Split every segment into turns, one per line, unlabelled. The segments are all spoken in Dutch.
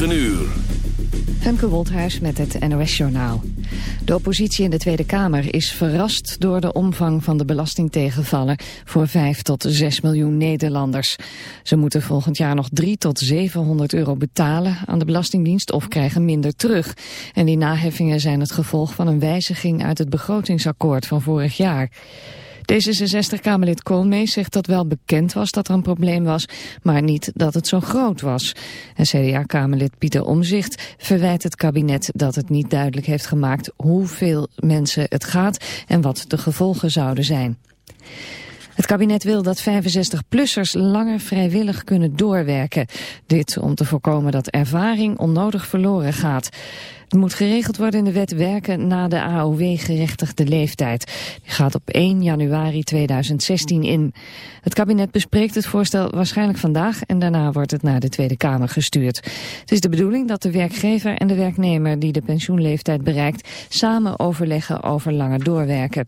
9 uur.
Femke Woldhuis met het NOS-journaal. De oppositie in de Tweede Kamer is verrast door de omvang van de belastingtegenvallen voor 5 tot 6 miljoen Nederlanders. Ze moeten volgend jaar nog 3 tot 700 euro betalen aan de Belastingdienst of krijgen minder terug. En die naheffingen zijn het gevolg van een wijziging uit het begrotingsakkoord van vorig jaar. D66-Kamerlid Koolmees zegt dat wel bekend was dat er een probleem was, maar niet dat het zo groot was. En CDA-Kamerlid Pieter Omzicht verwijt het kabinet dat het niet duidelijk heeft gemaakt hoeveel mensen het gaat en wat de gevolgen zouden zijn. Het kabinet wil dat 65-plussers langer vrijwillig kunnen doorwerken. Dit om te voorkomen dat ervaring onnodig verloren gaat. Het moet geregeld worden in de wet werken na de AOW-gerechtigde leeftijd. Die gaat op 1 januari 2016 in. Het kabinet bespreekt het voorstel waarschijnlijk vandaag en daarna wordt het naar de Tweede Kamer gestuurd. Het is de bedoeling dat de werkgever en de werknemer die de pensioenleeftijd bereikt samen overleggen over langer doorwerken.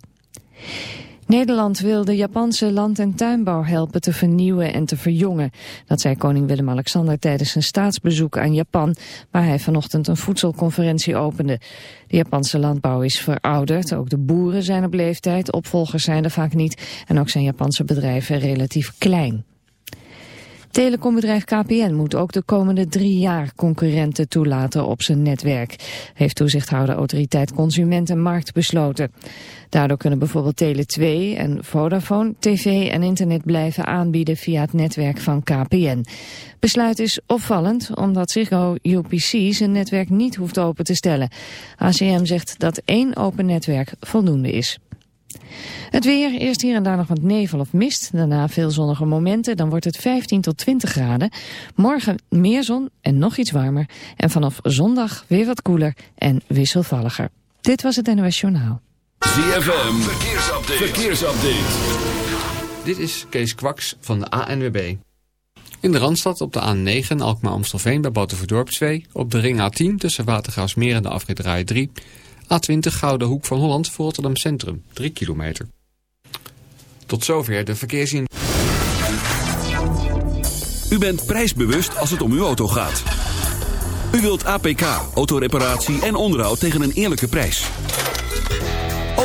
Nederland wil de Japanse land- en tuinbouw helpen te vernieuwen en te verjongen. Dat zei koning Willem-Alexander tijdens zijn staatsbezoek aan Japan, waar hij vanochtend een voedselconferentie opende. De Japanse landbouw is verouderd, ook de boeren zijn op leeftijd, opvolgers zijn er vaak niet en ook zijn Japanse bedrijven relatief klein. Telecombedrijf KPN moet ook de komende drie jaar concurrenten toelaten op zijn netwerk, heeft toezichthouder autoriteit Consument en Markt besloten. Daardoor kunnen bijvoorbeeld Tele2 en Vodafone tv en internet blijven aanbieden via het netwerk van KPN. Besluit is opvallend omdat Ziggo UPC zijn netwerk niet hoeft open te stellen. ACM zegt dat één open netwerk voldoende is. Het weer, eerst hier en daar nog wat nevel of mist. Daarna veel zonnige momenten, dan wordt het 15 tot 20 graden. Morgen meer zon en nog iets warmer. En vanaf zondag weer wat koeler en wisselvalliger. Dit was het NOS Journaal.
ZFM, verkeersupdate. verkeersupdate.
Dit is Kees Kwaks van de ANWB. In de Randstad op de A9 Alkmaar-Amstelveen bij Batuverdorp 2. Op de ring A10 tussen Watergraafsmeer en de afrit 3... A20 Gouden Hoek van Holland voor Rotterdam Centrum, 3 kilometer. Tot zover de verkeersin.
U bent prijsbewust als het om uw auto gaat. U wilt APK, autoreparatie en onderhoud tegen een eerlijke prijs.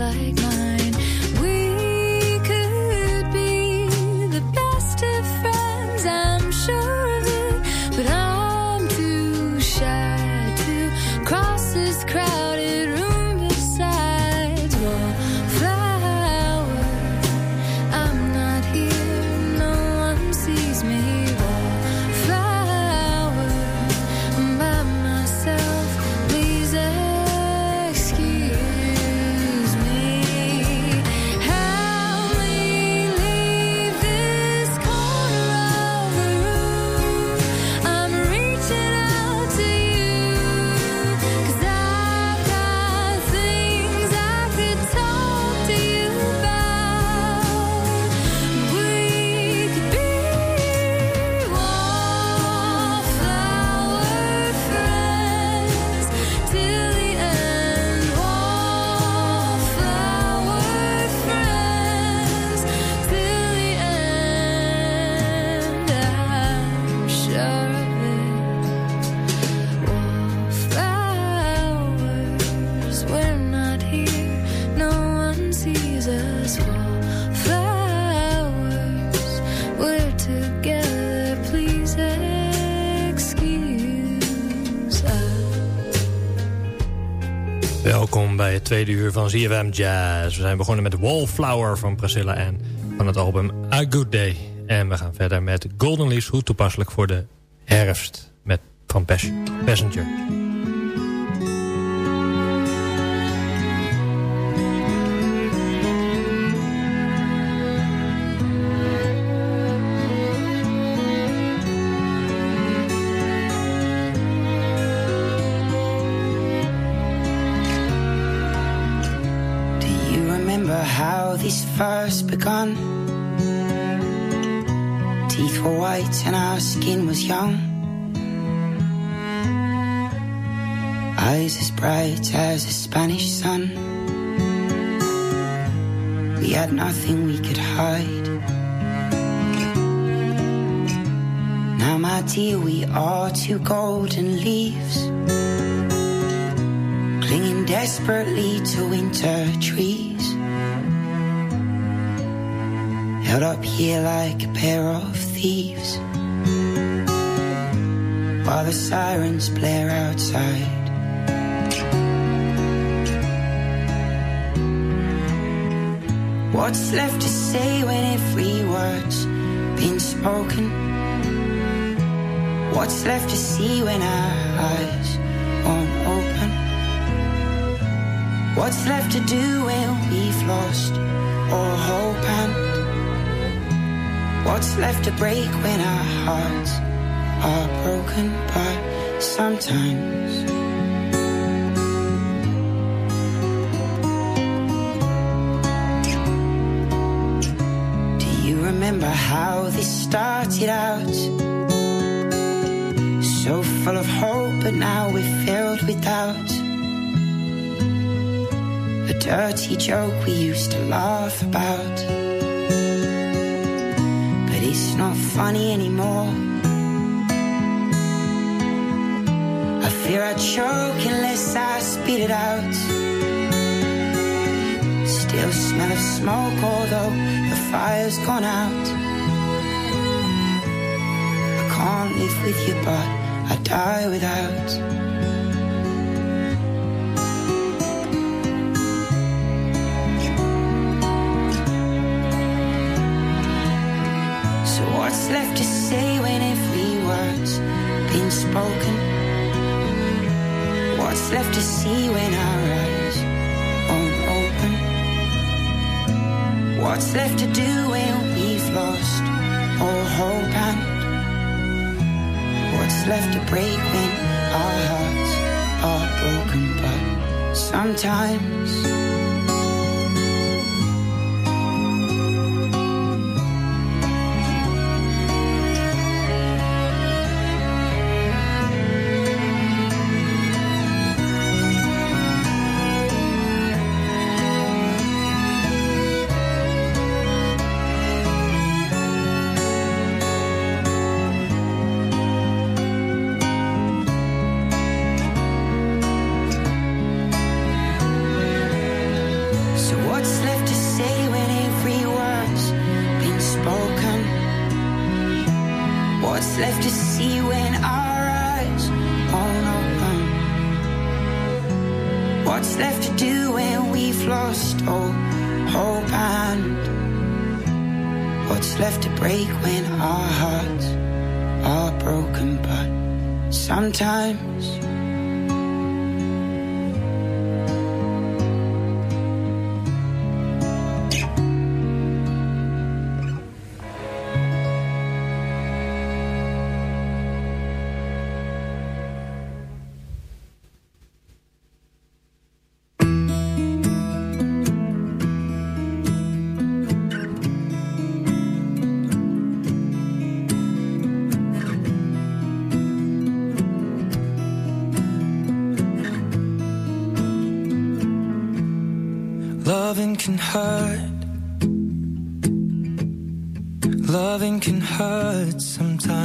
Like mine.
Tweede uur van ZFM Jazz. We zijn begonnen met Wallflower van Priscilla Ann van het album A Good Day. En we gaan verder met Golden Leaves, hoe toepasselijk voor de herfst met, van Pas- Passenger.
How this first begun? Teeth were white and our skin was young. Eyes as bright as a Spanish sun. We had nothing we could hide. Now, my dear, we are two golden leaves clinging desperately to winter trees. Held up here like a pair of thieves. While the sirens blare outside. What's left to say when every word's been spoken? What's left to see when our eyes won't open? What's left to do when we've lost all hope and what's left to break when our hearts are broken? But sometimes do you remember how this started out? So full of hope, but now we're filled with doubt. A dirty joke we used to laugh about. Funny anymore. I fear I choke unless I spit it out. Still smell of smoke, although the fire's gone out. I can't live with you, but I die without. Left to see when our eyes won't open? What's left to do when we've lost all hope and what's left to break when our hearts are broken? But sometimes.
hurt. Loving can hurt sometimes.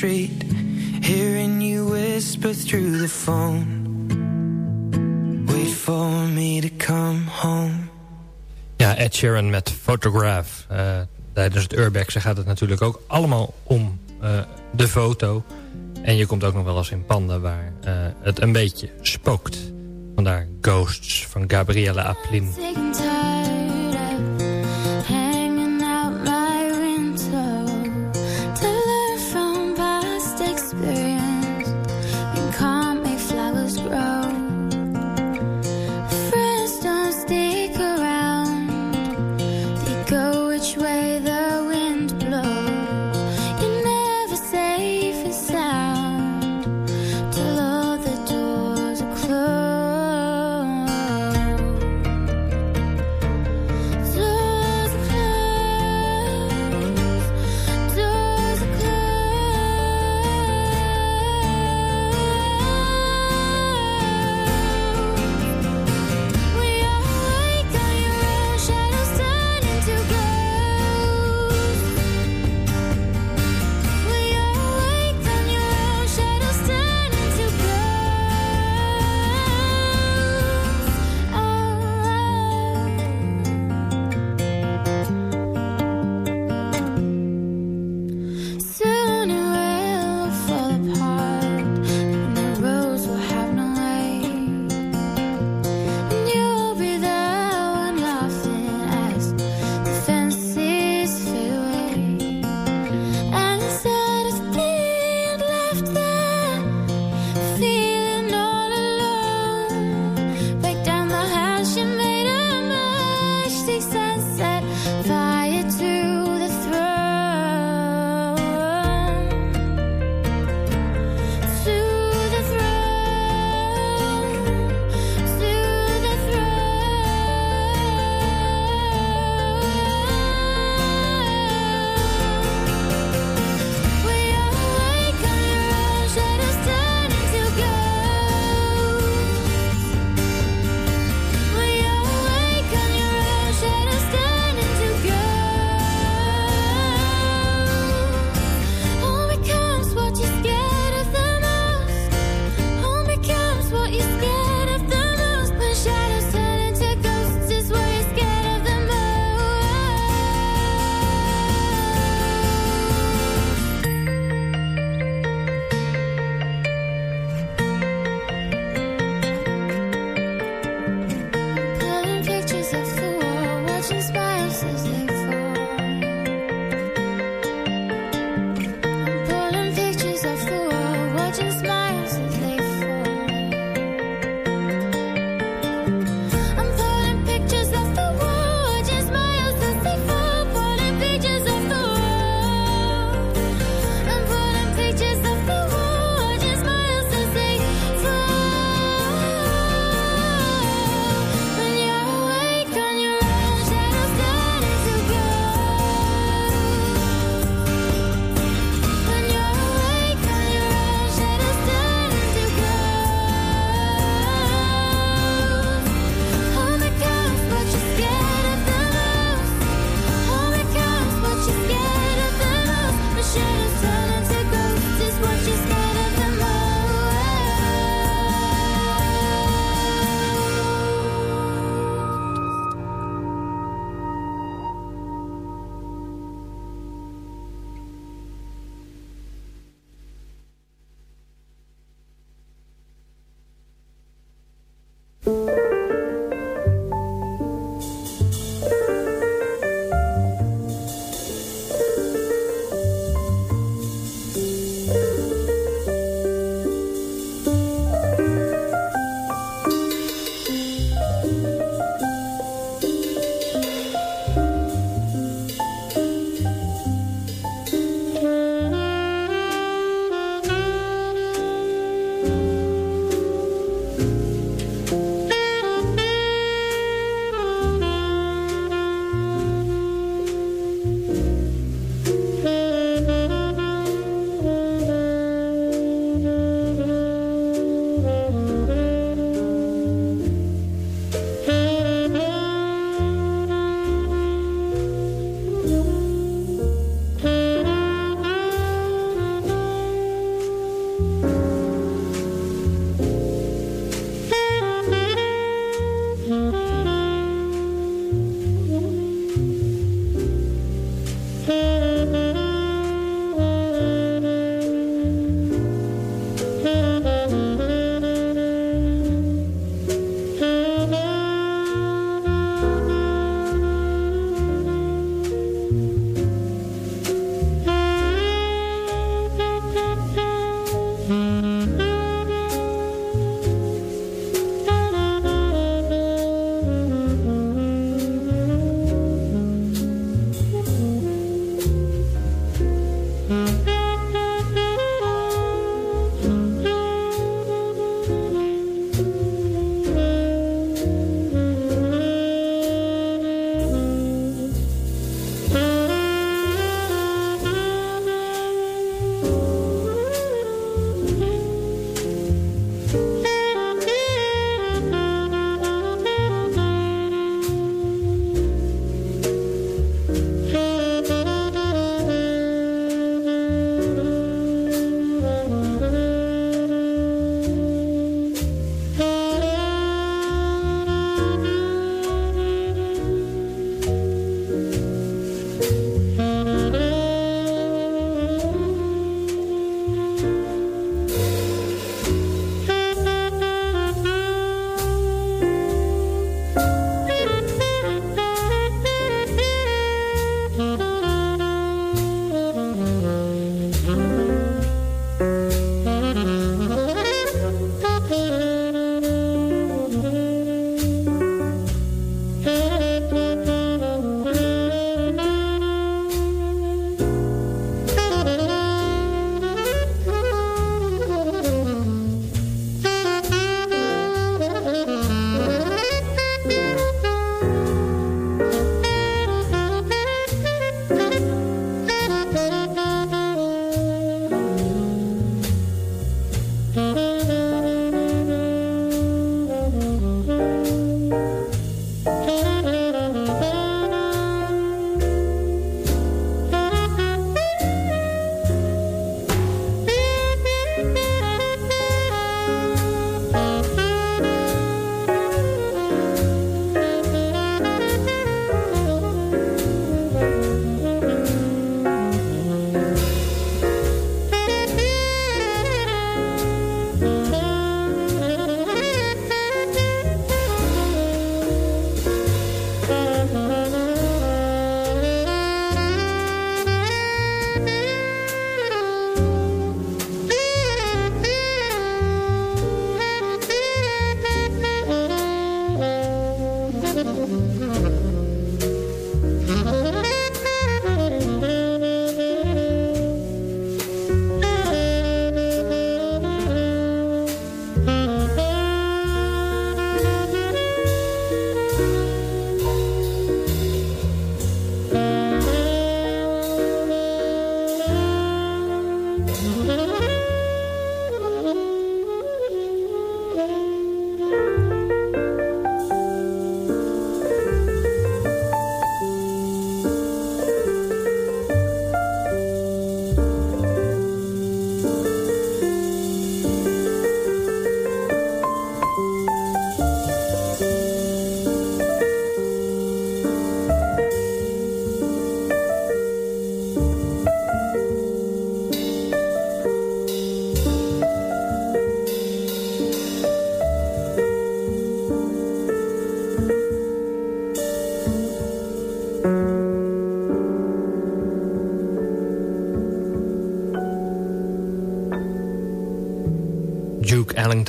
street, hearing you whisper through the phone. Wait for me to come home.
Ja, Ed Sheeran met Photograph. Uh, tijdens het Urbex gaat het natuurlijk ook allemaal om eh, de foto. En je komt ook nog wel eens in panden waar eh, het een beetje spookt. Vandaar Ghosts van Gabrielle Aplin.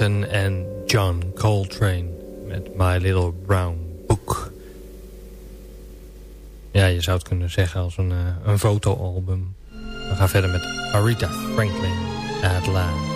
En John Coltrane met My Little Brown Book. Ja, je zou het kunnen zeggen als een, uh, een fotoalbum. We gaan verder met Aretha Franklin, At Last.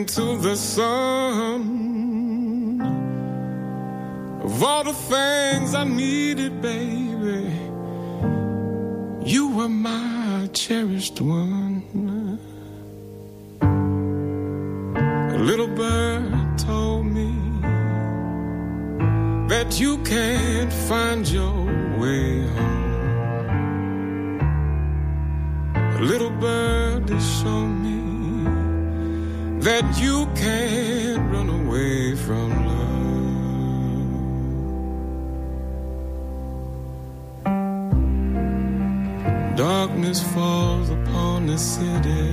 Into the sun, of all the things I needed, baby, you were my cherished one. A little bird told me that you can't find your way home. A little bird has shown me that you can't run away from love. Darkness falls upon the city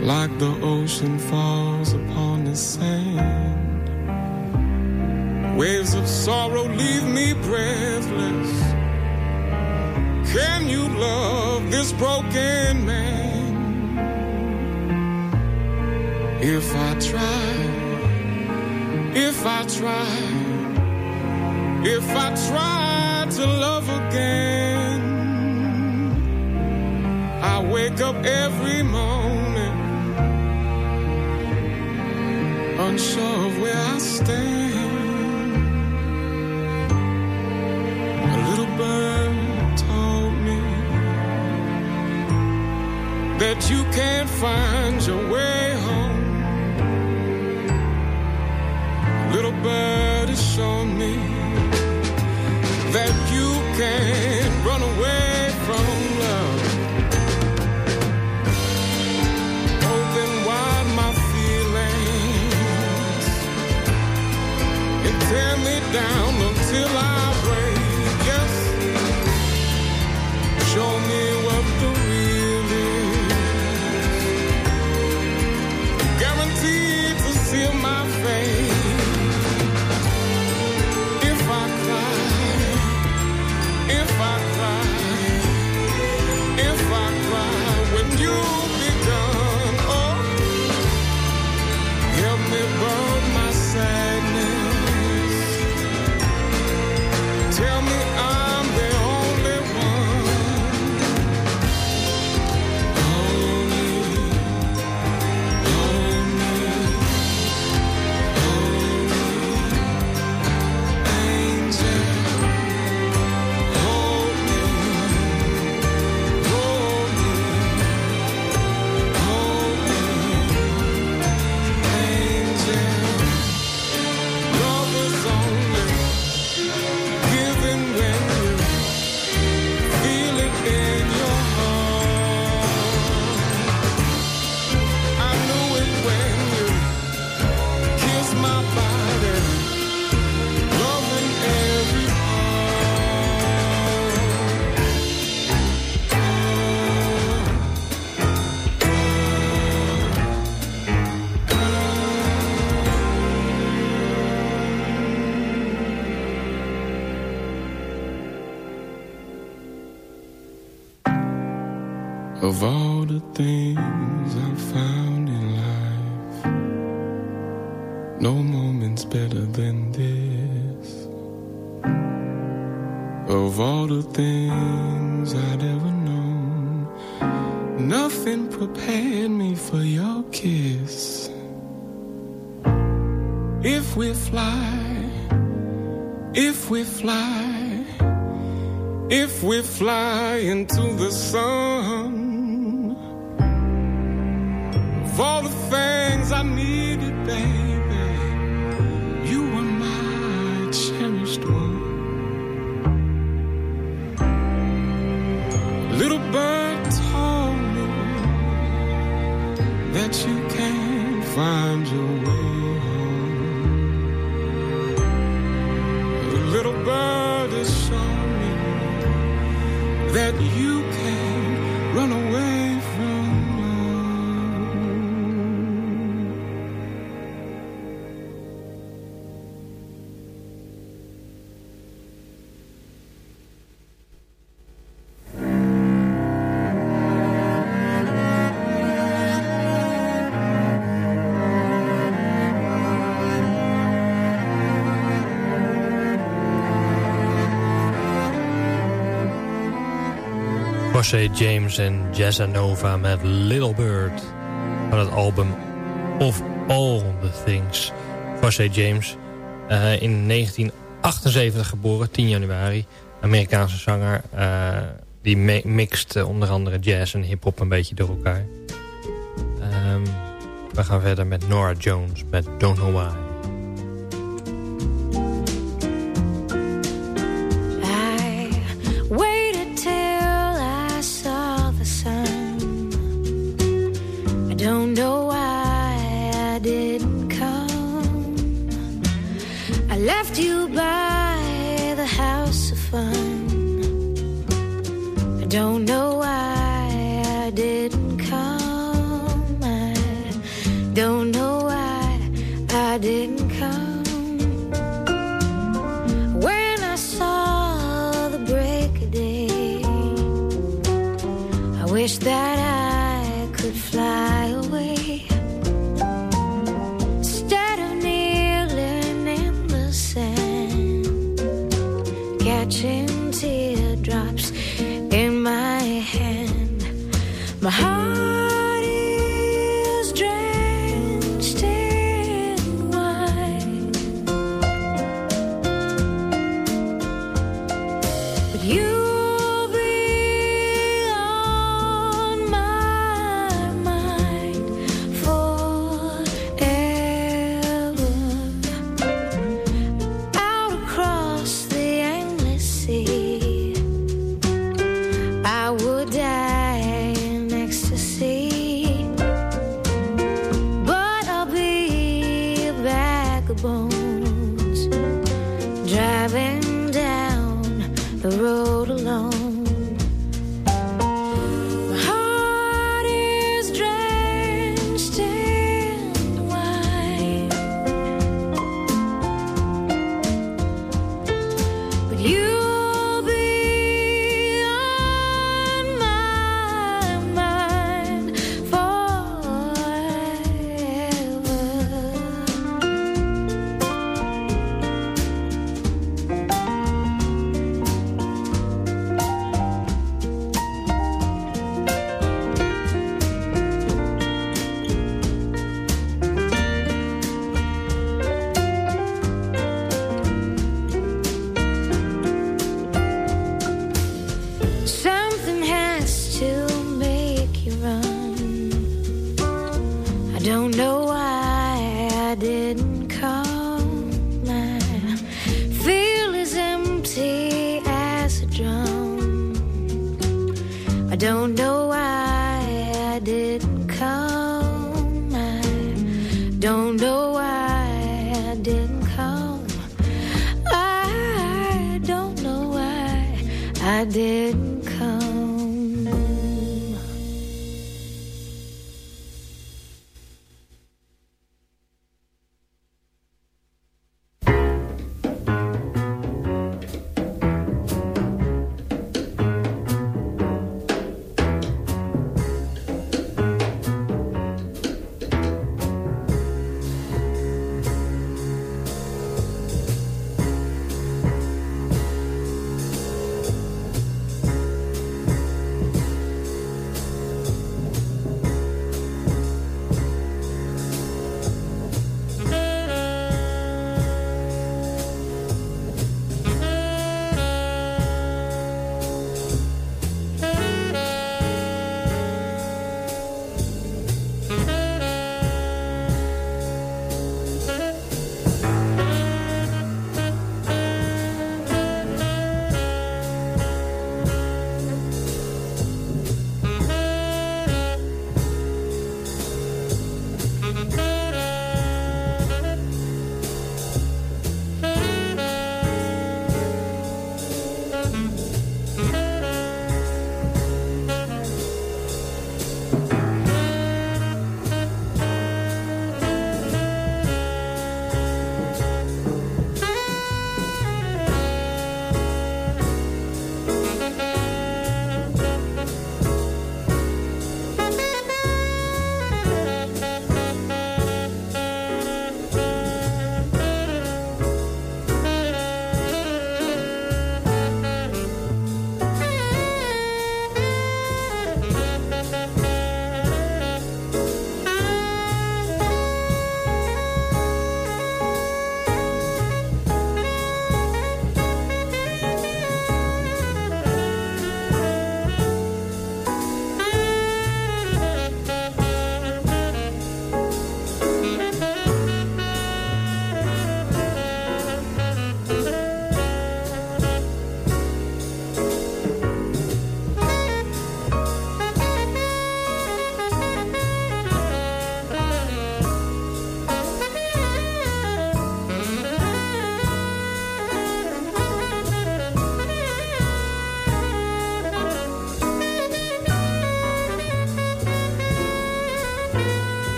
like the ocean falls upon the sand. Waves of sorrow leave me breathless. Can you love this broken man? If I try, if I try, if I try to love again, I wake up every morning unsure of where I stand. A little bird told me that you can't find your way home. Bird has shown me that you can't run away from love. Open wide my feelings and tear me down until I that you
Morse James en Jazzanova met Little Bird. Van het album Of All The Things. Morse James, eh, in 1978 geboren, 10 januari. Amerikaanse zanger. Eh, die mixt eh, onder andere jazz en hip-hop een beetje door elkaar. Ehm, we gaan verder met Nora Jones met Don't Know Why.
don't know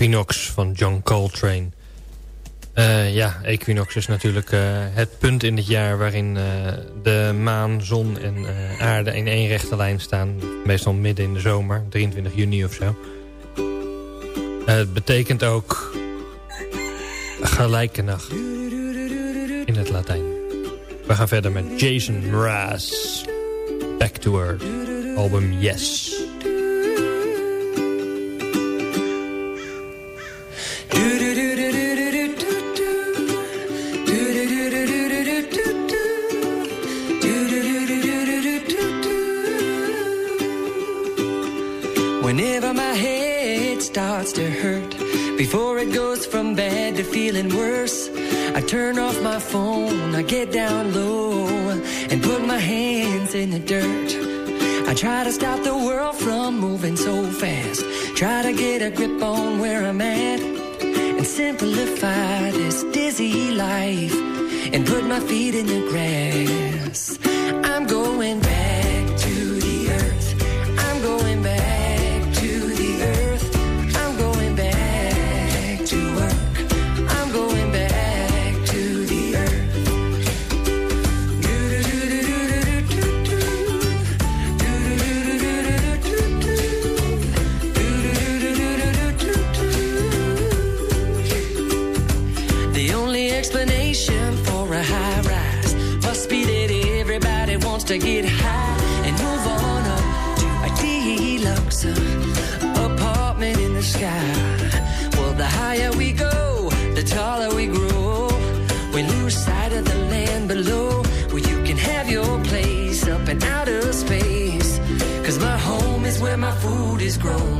Equinox van John Coltrane. Eh, ja, Equinox is natuurlijk eh, het punt in het jaar waarin eh, de maan, zon en aarde in één rechte lijn staan. Meestal midden in de zomer, 23 juni of zo. het betekent ook gelijke nacht in het Latijn. We gaan verder met Jason Mraz, Back to Earth, album Yes.
from bad to feeling worse. I turn off my phone, I get down low, and put my hands in the dirt. I try to stop the world from moving so fast. Try to get a grip on where I'm at, and simplify this dizzy life, and put my feet in the grass. I'm going back. grown.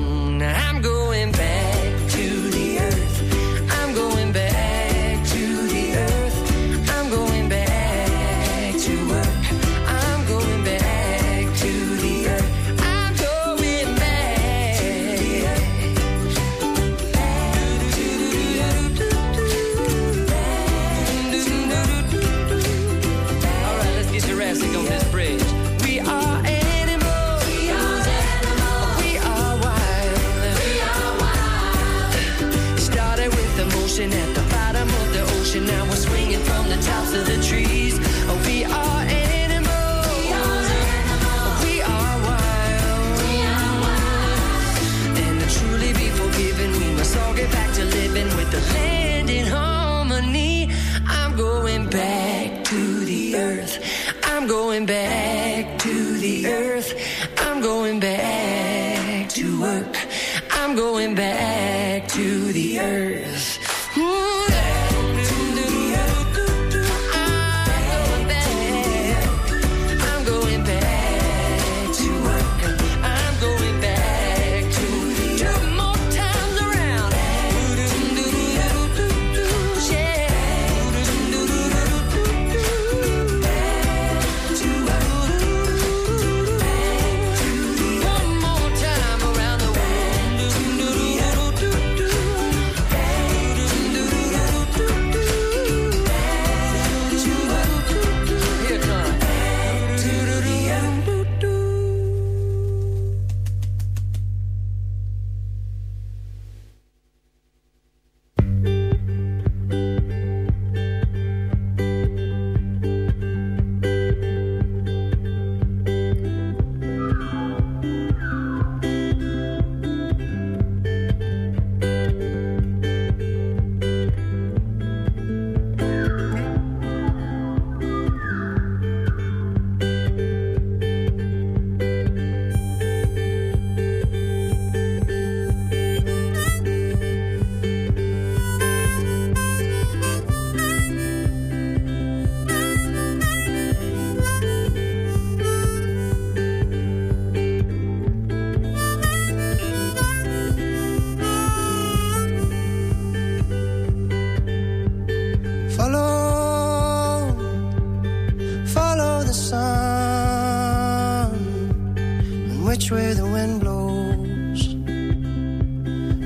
which way the wind blows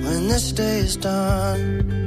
when this day is done.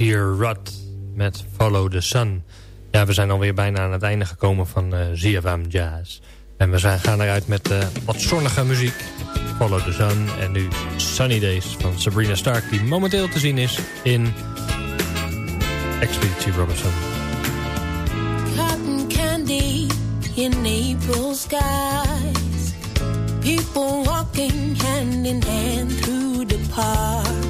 hier Rod met Follow the Sun. Ja, we zijn alweer bijna aan het einde gekomen van eh, uh, ZFM Jazz. En we zijn, gaan eruit met eh, wat zonnige muziek. Follow the Sun en nu Sunny Days van Sabrina Stark... die momenteel te zien is in Expeditie Robinson.
Cotton candy in April skies People walking hand in hand through the park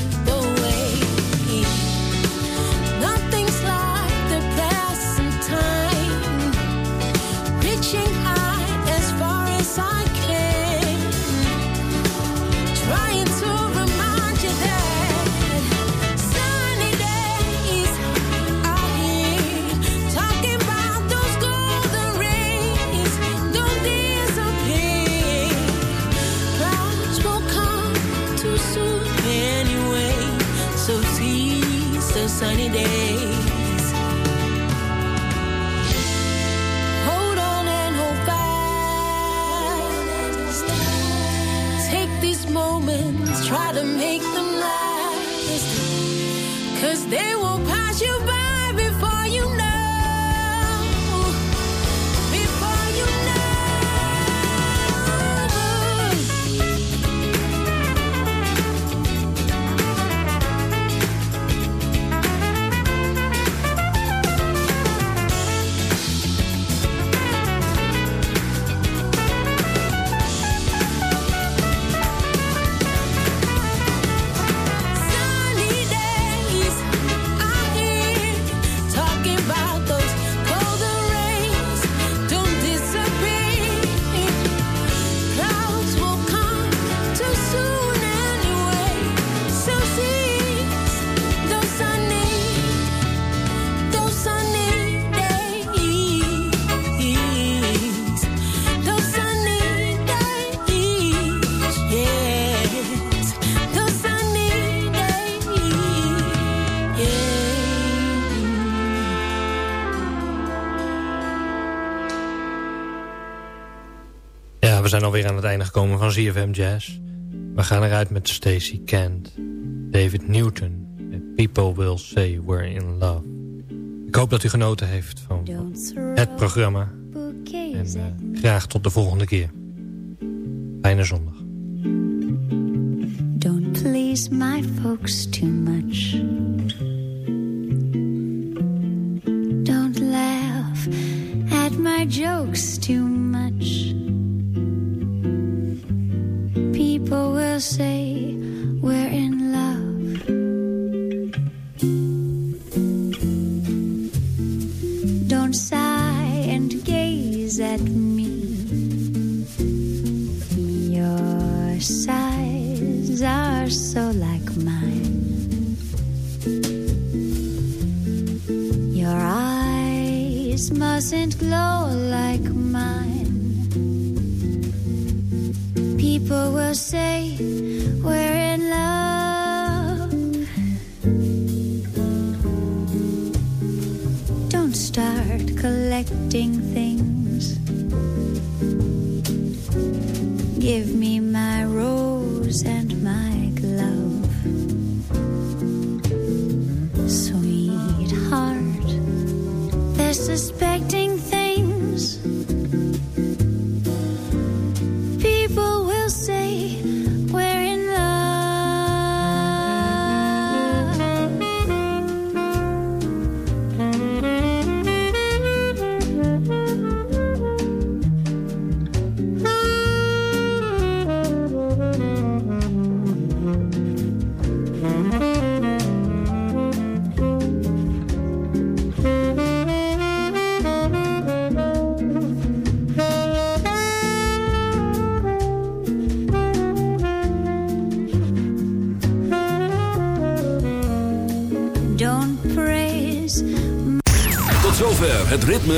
try to make them last. Cause they
het einde gekomen van ZFM Jazz. We gaan eruit met Stacey Kent, David Newton. en People Will Say We're In Love. Ik hoop dat u genoten heeft van het programma. En eh, graag tot de volgende keer. Fijne zondag.
Say